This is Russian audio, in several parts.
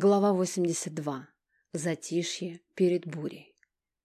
Глава 82. Затишье перед бурей.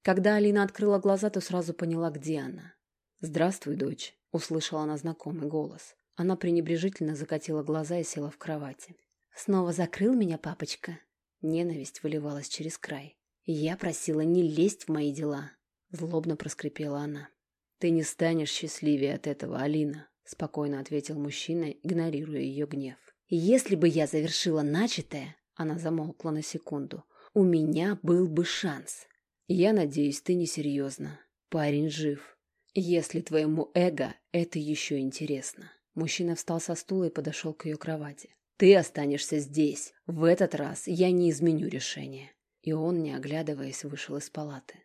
Когда Алина открыла глаза, то сразу поняла, где она. «Здравствуй, дочь», — услышала она знакомый голос. Она пренебрежительно закатила глаза и села в кровати. «Снова закрыл меня папочка?» Ненависть выливалась через край. «Я просила не лезть в мои дела», — злобно проскрипела она. «Ты не станешь счастливее от этого, Алина», — спокойно ответил мужчина, игнорируя ее гнев. «Если бы я завершила начатое, она замолкла на секунду. «У меня был бы шанс. Я надеюсь, ты несерьезно. Парень жив. Если твоему эго это еще интересно». Мужчина встал со стула и подошел к ее кровати. «Ты останешься здесь. В этот раз я не изменю решение». И он, не оглядываясь, вышел из палаты.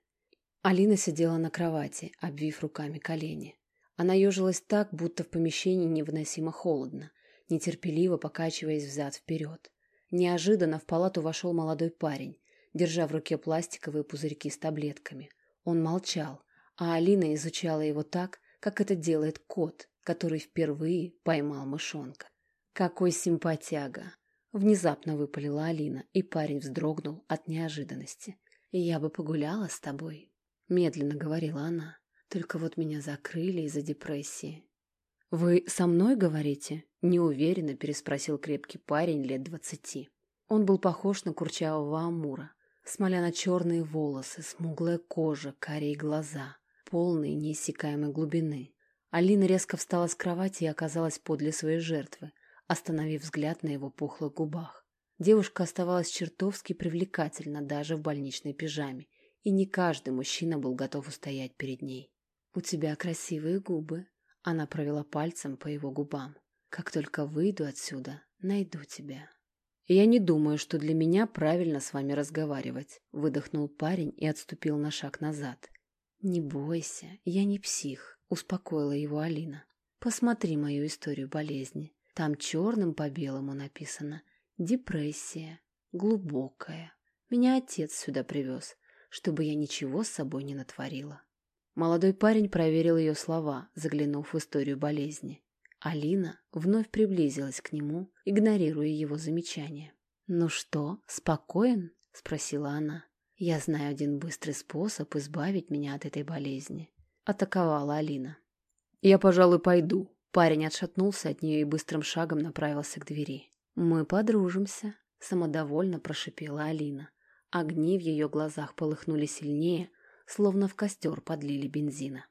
Алина сидела на кровати, обвив руками колени. Она ежилась так, будто в помещении невыносимо холодно, нетерпеливо покачиваясь взад-вперед. Неожиданно в палату вошел молодой парень, держа в руке пластиковые пузырьки с таблетками. Он молчал, а Алина изучала его так, как это делает кот, который впервые поймал мышонка. «Какой симпатяга!» Внезапно выпалила Алина, и парень вздрогнул от неожиданности. «Я бы погуляла с тобой», — медленно говорила она. «Только вот меня закрыли из-за депрессии. «Вы со мной говорите?» – неуверенно переспросил крепкий парень лет двадцати. Он был похож на курчавого амура. Смоляно-черные волосы, смуглая кожа, карие глаза, полные неиссякаемой глубины. Алина резко встала с кровати и оказалась подле своей жертвы, остановив взгляд на его пухлых губах. Девушка оставалась чертовски привлекательна даже в больничной пижаме, и не каждый мужчина был готов устоять перед ней. «У тебя красивые губы», она провела пальцем по его губам. «Как только выйду отсюда, найду тебя». «Я не думаю, что для меня правильно с вами разговаривать», — выдохнул парень и отступил на шаг назад. «Не бойся, я не псих», — успокоила его Алина. «Посмотри мою историю болезни. Там черным по белому написано «Депрессия. Глубокая. Меня отец сюда привез, чтобы я ничего с собой не натворила». Молодой парень проверил ее слова, заглянув в историю болезни. Алина вновь приблизилась к нему, игнорируя его замечания. «Ну что, спокоен?» – спросила она. «Я знаю один быстрый способ избавить меня от этой болезни», – атаковала Алина. «Я, пожалуй, пойду». Парень отшатнулся от нее и быстрым шагом направился к двери. «Мы подружимся», – самодовольно прошипела Алина. Огни в ее глазах полыхнули сильнее, словно в костер подлили бензина.